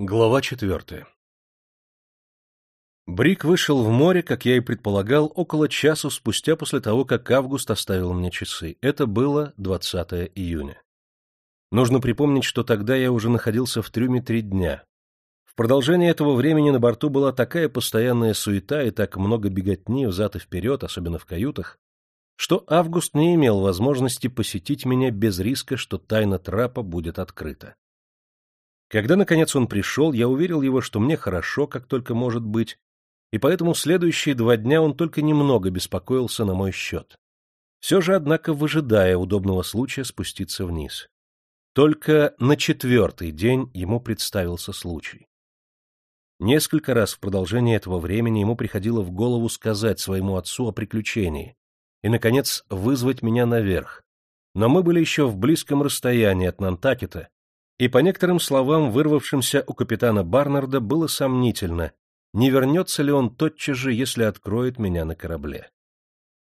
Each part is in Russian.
Глава четвертая Брик вышел в море, как я и предполагал, около часу спустя после того, как Август оставил мне часы. Это было 20 июня. Нужно припомнить, что тогда я уже находился в трюме три дня. В продолжение этого времени на борту была такая постоянная суета и так много беготни взад и вперед, особенно в каютах, что Август не имел возможности посетить меня без риска, что тайна трапа будет открыта. Когда, наконец, он пришел, я уверил его, что мне хорошо, как только может быть, и поэтому следующие два дня он только немного беспокоился на мой счет. Все же, однако, выжидая удобного случая спуститься вниз. Только на четвертый день ему представился случай. Несколько раз в продолжении этого времени ему приходило в голову сказать своему отцу о приключении и, наконец, вызвать меня наверх. Но мы были еще в близком расстоянии от Нантакета, и по некоторым словам, вырвавшимся у капитана Барнарда, было сомнительно, не вернется ли он тотчас же, если откроет меня на корабле.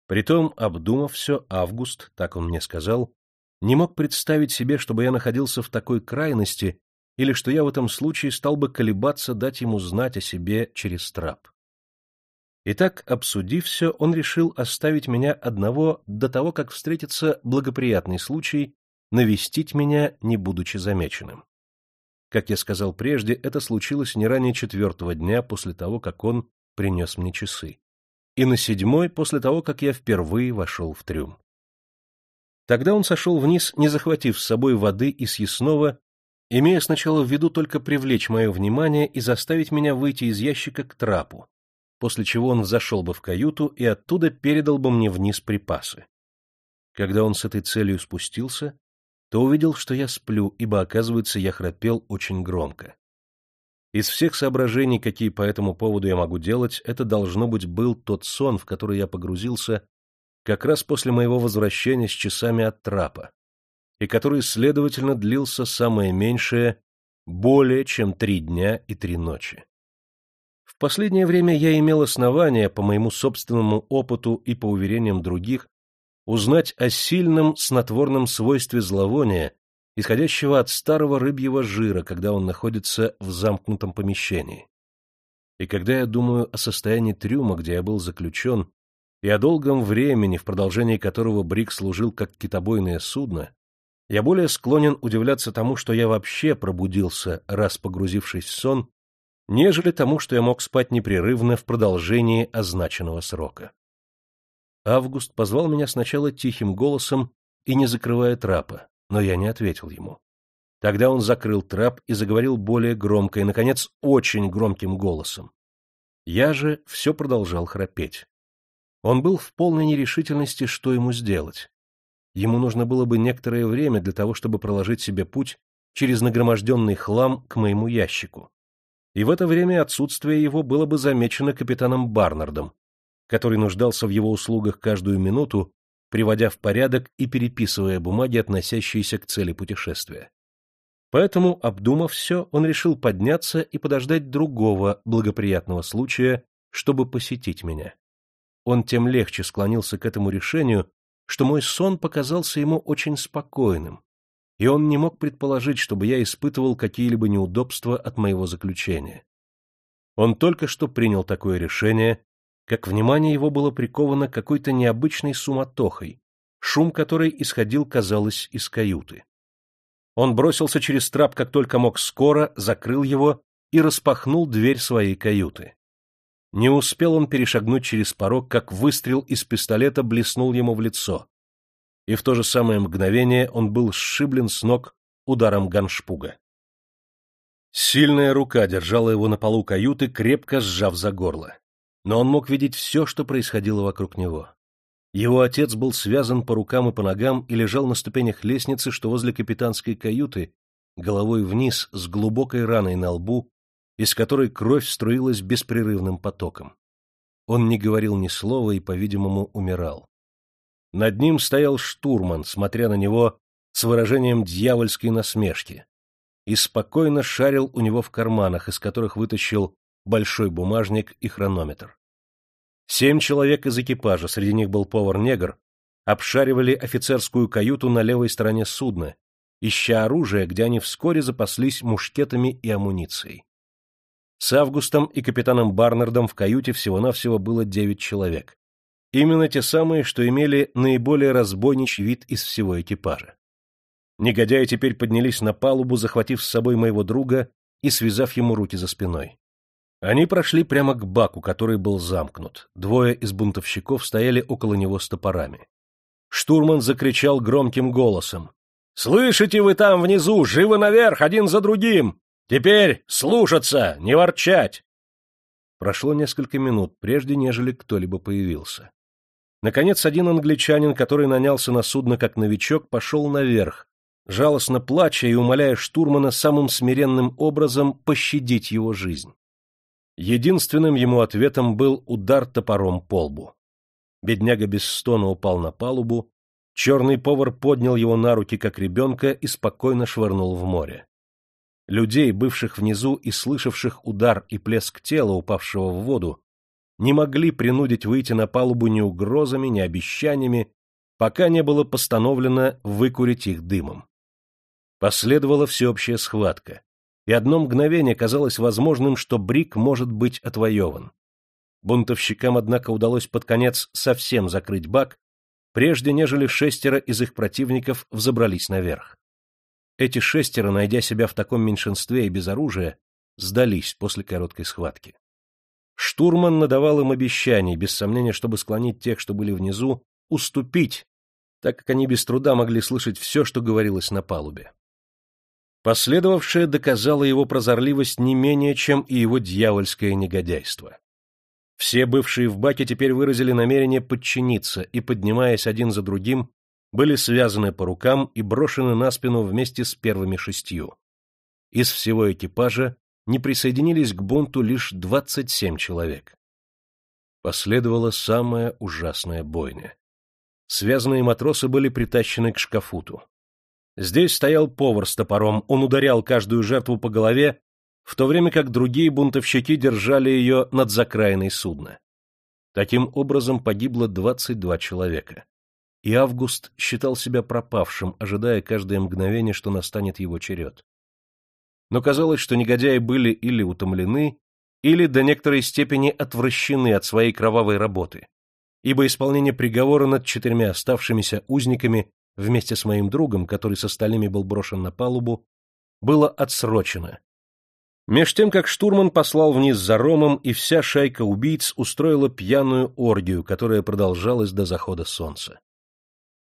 Притом, обдумав все, Август, так он мне сказал, не мог представить себе, чтобы я находился в такой крайности или что я в этом случае стал бы колебаться дать ему знать о себе через трап. Итак, обсудив все, он решил оставить меня одного до того, как встретится благоприятный случай навестить меня, не будучи замеченным. Как я сказал прежде, это случилось не ранее четвертого дня после того, как он принес мне часы, и на седьмой после того, как я впервые вошел в трюм. Тогда он сошел вниз, не захватив с собой воды и съестного, имея сначала в виду только привлечь мое внимание и заставить меня выйти из ящика к трапу, после чего он зашел бы в каюту и оттуда передал бы мне вниз припасы. Когда он с этой целью спустился, то увидел, что я сплю, ибо, оказывается, я храпел очень громко. Из всех соображений, какие по этому поводу я могу делать, это, должно быть, был тот сон, в который я погрузился как раз после моего возвращения с часами от трапа, и который, следовательно, длился самое меньшее более чем три дня и три ночи. В последнее время я имел основания, по моему собственному опыту и по уверениям других, узнать о сильном снотворном свойстве зловония, исходящего от старого рыбьего жира, когда он находится в замкнутом помещении. И когда я думаю о состоянии трюма, где я был заключен, и о долгом времени, в продолжении которого Брик служил как китобойное судно, я более склонен удивляться тому, что я вообще пробудился, раз погрузившись в сон, нежели тому, что я мог спать непрерывно в продолжении означенного срока. Август позвал меня сначала тихим голосом и не закрывая трапа, но я не ответил ему. Тогда он закрыл трап и заговорил более громко и, наконец, очень громким голосом. Я же все продолжал храпеть. Он был в полной нерешительности, что ему сделать. Ему нужно было бы некоторое время для того, чтобы проложить себе путь через нагроможденный хлам к моему ящику. И в это время отсутствие его было бы замечено капитаном Барнардом, который нуждался в его услугах каждую минуту, приводя в порядок и переписывая бумаги, относящиеся к цели путешествия. Поэтому, обдумав все, он решил подняться и подождать другого благоприятного случая, чтобы посетить меня. Он тем легче склонился к этому решению, что мой сон показался ему очень спокойным, и он не мог предположить, чтобы я испытывал какие-либо неудобства от моего заключения. Он только что принял такое решение как внимание его было приковано какой-то необычной суматохой, шум которой исходил, казалось, из каюты. Он бросился через трап, как только мог скоро, закрыл его и распахнул дверь своей каюты. Не успел он перешагнуть через порог, как выстрел из пистолета блеснул ему в лицо. И в то же самое мгновение он был сшиблен с ног ударом ганшпуга. Сильная рука держала его на полу каюты, крепко сжав за горло но он мог видеть все, что происходило вокруг него. Его отец был связан по рукам и по ногам и лежал на ступенях лестницы, что возле капитанской каюты, головой вниз, с глубокой раной на лбу, из которой кровь струилась беспрерывным потоком. Он не говорил ни слова и, по-видимому, умирал. Над ним стоял штурман, смотря на него с выражением дьявольской насмешки, и спокойно шарил у него в карманах, из которых вытащил большой бумажник и хронометр. Семь человек из экипажа, среди них был повар-негр, обшаривали офицерскую каюту на левой стороне судна, ища оружие, где они вскоре запаслись мушкетами и амуницией. С Августом и капитаном Барнардом в каюте всего-навсего было девять человек. Именно те самые, что имели наиболее разбойничий вид из всего экипажа. Негодяи теперь поднялись на палубу, захватив с собой моего друга и связав ему руки за спиной. Они прошли прямо к баку, который был замкнут. Двое из бунтовщиков стояли около него с топорами. Штурман закричал громким голосом. — Слышите вы там внизу, живо наверх, один за другим! Теперь слушаться, не ворчать! Прошло несколько минут, прежде нежели кто-либо появился. Наконец, один англичанин, который нанялся на судно как новичок, пошел наверх, жалостно плача и умоляя штурмана самым смиренным образом пощадить его жизнь. Единственным ему ответом был удар топором по лбу. Бедняга без стона упал на палубу, черный повар поднял его на руки, как ребенка, и спокойно швырнул в море. Людей, бывших внизу и слышавших удар и плеск тела, упавшего в воду, не могли принудить выйти на палубу ни угрозами, ни обещаниями, пока не было постановлено выкурить их дымом. Последовала всеобщая схватка, и одно мгновение казалось возможным, что Брик может быть отвоеван. Бунтовщикам, однако, удалось под конец совсем закрыть бак, прежде нежели шестеро из их противников взобрались наверх. Эти шестеро, найдя себя в таком меньшинстве и без оружия, сдались после короткой схватки. Штурман надавал им обещаний, без сомнения, чтобы склонить тех, что были внизу, уступить, так как они без труда могли слышать все, что говорилось на палубе. Последовавшее доказало его прозорливость не менее, чем и его дьявольское негодяйство. Все бывшие в баке теперь выразили намерение подчиниться и, поднимаясь один за другим, были связаны по рукам и брошены на спину вместе с первыми шестью. Из всего экипажа не присоединились к бунту лишь двадцать семь человек. Последовала самая ужасная бойня. Связанные матросы были притащены к шкафуту. Здесь стоял повар с топором, он ударял каждую жертву по голове, в то время как другие бунтовщики держали ее над закраиной судна. Таким образом погибло 22 человека. И Август считал себя пропавшим, ожидая каждое мгновение, что настанет его черед. Но казалось, что негодяи были или утомлены, или до некоторой степени отвращены от своей кровавой работы, ибо исполнение приговора над четырьмя оставшимися узниками вместе с моим другом, который с остальными был брошен на палубу, было отсрочено. Меж тем, как штурман послал вниз за ромом, и вся шайка убийц устроила пьяную оргию, которая продолжалась до захода солнца.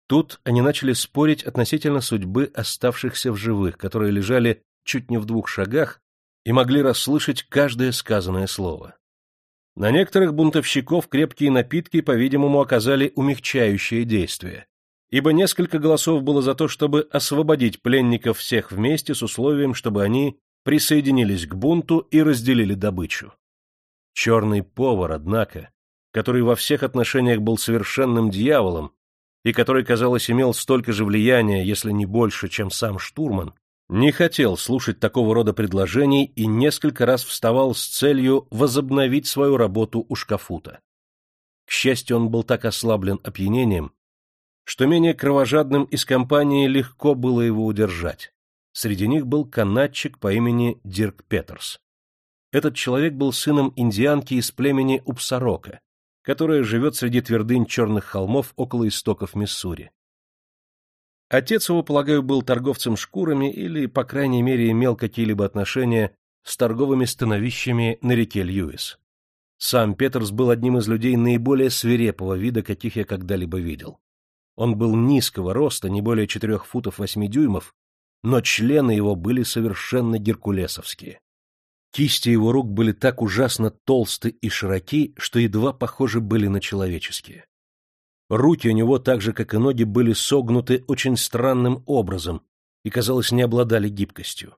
Тут они начали спорить относительно судьбы оставшихся в живых, которые лежали чуть не в двух шагах и могли расслышать каждое сказанное слово. На некоторых бунтовщиков крепкие напитки, по-видимому, оказали умягчающее действие, ибо несколько голосов было за то, чтобы освободить пленников всех вместе с условием, чтобы они присоединились к бунту и разделили добычу. Черный повар, однако, который во всех отношениях был совершенным дьяволом и который, казалось, имел столько же влияния, если не больше, чем сам штурман, не хотел слушать такого рода предложений и несколько раз вставал с целью возобновить свою работу у шкафута. К счастью, он был так ослаблен опьянением, что менее кровожадным из компании легко было его удержать. Среди них был канадчик по имени Дирк Петерс. Этот человек был сыном индианки из племени Упсарока, которая живет среди твердынь черных холмов около истоков Миссури. Отец его, полагаю, был торговцем шкурами или, по крайней мере, имел какие-либо отношения с торговыми становищами на реке Льюис. Сам Петерс был одним из людей наиболее свирепого вида, каких я когда-либо видел. Он был низкого роста, не более четырех футов восьми дюймов, но члены его были совершенно геркулесовские. Кисти его рук были так ужасно толсты и широки, что едва похожи были на человеческие. Руки у него, так же как и ноги, были согнуты очень странным образом и, казалось, не обладали гибкостью.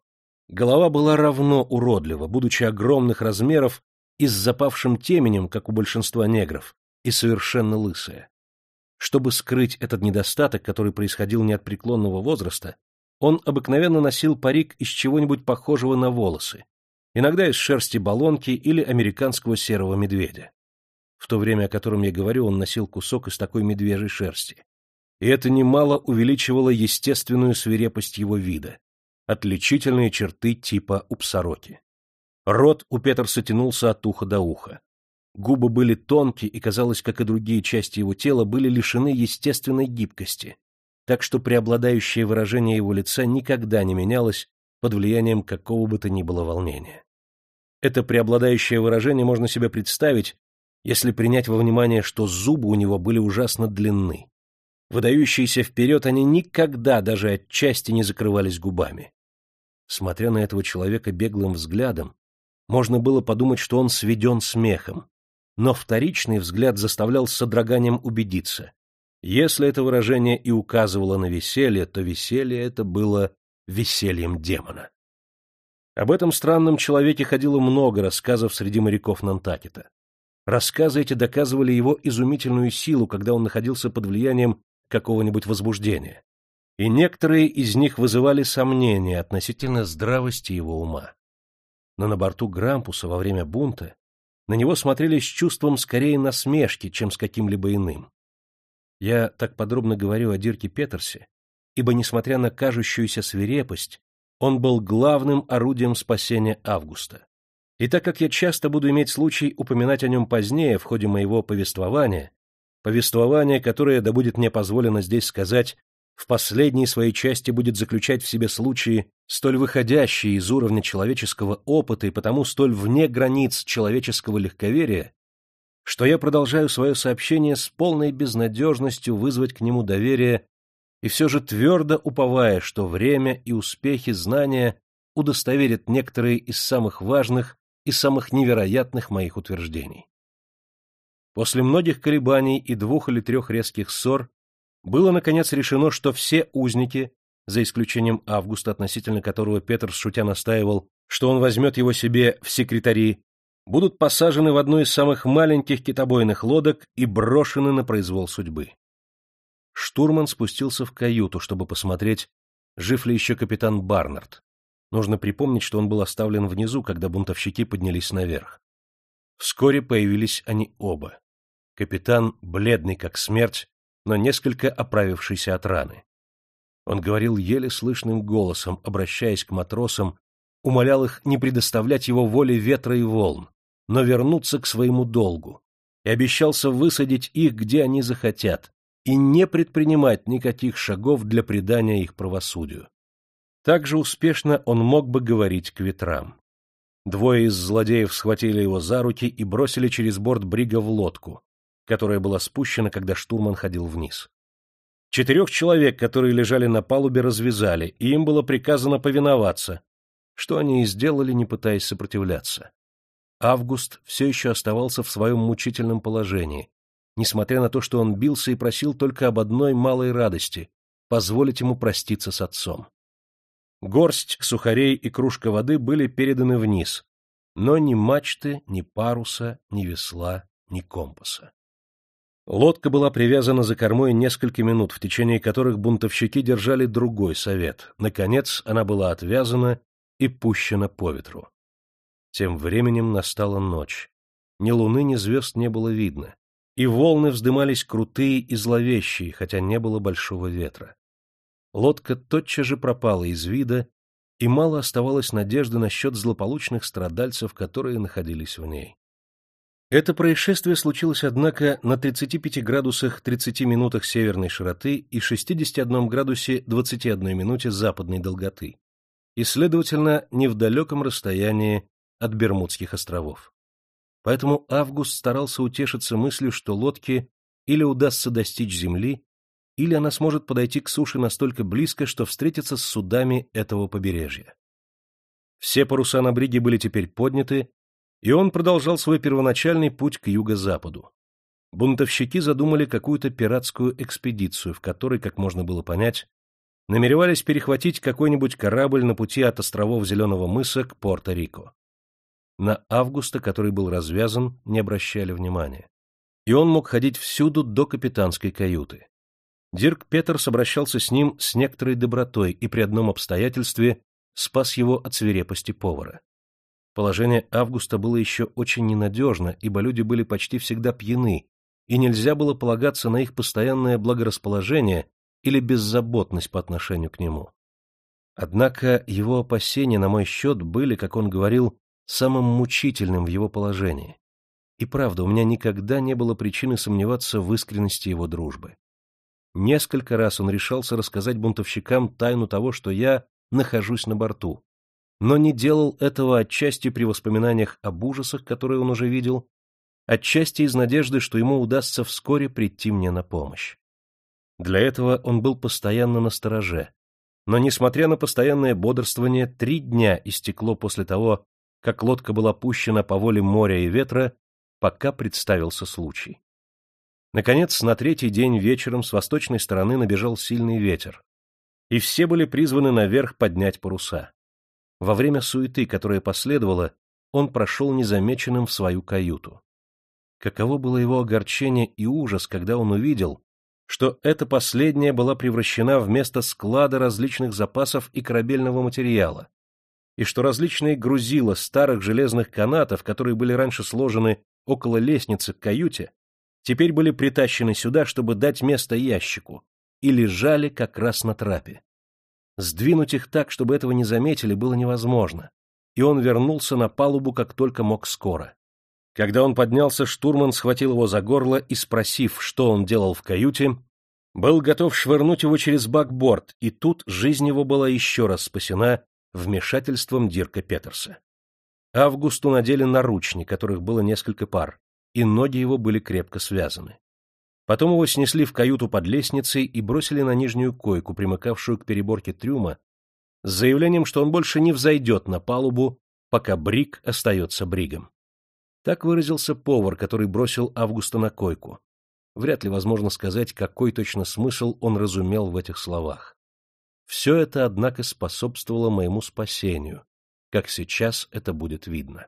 Голова была равно уродлива, будучи огромных размеров и с запавшим теменем, как у большинства негров, и совершенно лысая. Чтобы скрыть этот недостаток, который происходил не от преклонного возраста, он обыкновенно носил парик из чего-нибудь похожего на волосы, иногда из шерсти баллонки или американского серого медведя. В то время, о котором я говорю, он носил кусок из такой медвежьей шерсти. и это немало увеличивало естественную свирепость его вида, отличительные черты типа упсороки. Рот у Петерса тянулся от уха до уха. Губы были тонкие и, казалось, как и другие части его тела, были лишены естественной гибкости, так что преобладающее выражение его лица никогда не менялось под влиянием какого бы то ни было волнения. Это преобладающее выражение можно себе представить, если принять во внимание, что зубы у него были ужасно длинны. Выдающиеся вперед, они никогда даже отчасти не закрывались губами. Смотря на этого человека беглым взглядом, можно было подумать, что он сведен смехом. Но вторичный взгляд заставлял с содроганием убедиться. Если это выражение и указывало на веселье, то веселье это было весельем демона. Об этом странном человеке ходило много рассказов среди моряков Нантакета. Рассказы эти доказывали его изумительную силу, когда он находился под влиянием какого-нибудь возбуждения. И некоторые из них вызывали сомнения относительно здравости его ума. Но на борту Грампуса во время бунта на него смотрели с чувством скорее насмешки, чем с каким-либо иным. Я так подробно говорю о Дирке Петерсе, ибо, несмотря на кажущуюся свирепость, он был главным орудием спасения Августа. И так как я часто буду иметь случай упоминать о нем позднее в ходе моего повествования, повествование, которое, да будет мне позволено здесь сказать, в последней своей части будет заключать в себе случаи, столь выходящие из уровня человеческого опыта и потому столь вне границ человеческого легковерия, что я продолжаю свое сообщение с полной безнадежностью вызвать к нему доверие и все же твердо уповая, что время и успехи знания удостоверят некоторые из самых важных и самых невероятных моих утверждений. После многих колебаний и двух или трех резких ссор было, наконец, решено, что все узники, за исключением Августа, относительно которого Петр шутя настаивал, что он возьмет его себе в секретари, будут посажены в одну из самых маленьких китобойных лодок и брошены на произвол судьбы. Штурман спустился в каюту, чтобы посмотреть, жив ли еще капитан Барнард. Нужно припомнить, что он был оставлен внизу, когда бунтовщики поднялись наверх. Вскоре появились они оба. Капитан, бледный как смерть, но несколько оправившийся от раны. Он говорил еле слышным голосом, обращаясь к матросам, умолял их не предоставлять его воле ветра и волн, но вернуться к своему долгу, и обещался высадить их, где они захотят, и не предпринимать никаких шагов для предания их правосудию. Так же успешно он мог бы говорить к ветрам. Двое из злодеев схватили его за руки и бросили через борт брига в лодку, которая была спущена, когда штурман ходил вниз. Четырех человек, которые лежали на палубе, развязали, и им было приказано повиноваться, что они и сделали, не пытаясь сопротивляться. Август все еще оставался в своем мучительном положении, несмотря на то, что он бился и просил только об одной малой радости — позволить ему проститься с отцом. Горсть сухарей и кружка воды были переданы вниз, но ни мачты, ни паруса, ни весла, ни компаса. Лодка была привязана за кормой несколько минут, в течение которых бунтовщики держали другой совет. Наконец она была отвязана и пущена по ветру. Тем временем настала ночь. Ни луны, ни звезд не было видно, и волны вздымались крутые и зловещие, хотя не было большого ветра. Лодка тотчас же пропала из вида, и мало оставалось надежды насчет злополучных страдальцев, которые находились в ней. Это происшествие случилось, однако, на 35 градусах 30 минутах северной широты и 61 градусе 21 минуте западной долготы, и, следовательно, не в далеком расстоянии от Бермудских островов. Поэтому Август старался утешиться мыслью, что лодке или удастся достичь земли, или она сможет подойти к суше настолько близко, что встретится с судами этого побережья. Все паруса на бриге были теперь подняты, и он продолжал свой первоначальный путь к юго-западу. Бунтовщики задумали какую-то пиратскую экспедицию, в которой, как можно было понять, намеревались перехватить какой-нибудь корабль на пути от островов Зеленого мыса к Порто-Рико. На Августа, который был развязан, не обращали внимания. И он мог ходить всюду до капитанской каюты. Дирк Петерс обращался с ним с некоторой добротой и при одном обстоятельстве спас его от свирепости повара. Положение Августа было еще очень ненадежно, ибо люди были почти всегда пьяны, и нельзя было полагаться на их постоянное благорасположение или беззаботность по отношению к нему. Однако его опасения на мой счет были, как он говорил, самым мучительным в его положении. И правда, у меня никогда не было причины сомневаться в искренности его дружбы. Несколько раз он решался рассказать бунтовщикам тайну того, что я нахожусь на борту, но не делал этого отчасти при воспоминаниях об ужасах, которые он уже видел, отчасти из надежды, что ему удастся вскоре прийти мне на помощь. Для этого он был постоянно на стороже, но, несмотря на постоянное бодрствование, три дня истекло после того, как лодка была пущена по воле моря и ветра, пока представился случай. Наконец, на третий день вечером с восточной стороны набежал сильный ветер, и все были призваны наверх поднять паруса. Во время суеты, которая последовала, он прошел незамеченным в свою каюту. Каково было его огорчение и ужас, когда он увидел, что эта последняя была превращена в место склада различных запасов и корабельного материала, и что различные грузила старых железных канатов, которые были раньше сложены около лестницы к каюте, теперь были притащены сюда, чтобы дать место ящику, и лежали как раз на трапе. Сдвинуть их так, чтобы этого не заметили, было невозможно, и он вернулся на палубу как только мог скоро. Когда он поднялся, штурман схватил его за горло и, спросив, что он делал в каюте, был готов швырнуть его через бакборд, и тут жизнь его была еще раз спасена вмешательством Дирка Петерса. Августу надели наручни, которых было несколько пар, и ноги его были крепко связаны. Потом его снесли в каюту под лестницей и бросили на нижнюю койку, примыкавшую к переборке трюма, с заявлением, что он больше не взойдет на палубу, пока Брик остается Бригом. Так выразился повар, который бросил Августа на койку. Вряд ли возможно сказать, какой точно смысл он разумел в этих словах. Все это, однако, способствовало моему спасению, как сейчас это будет видно.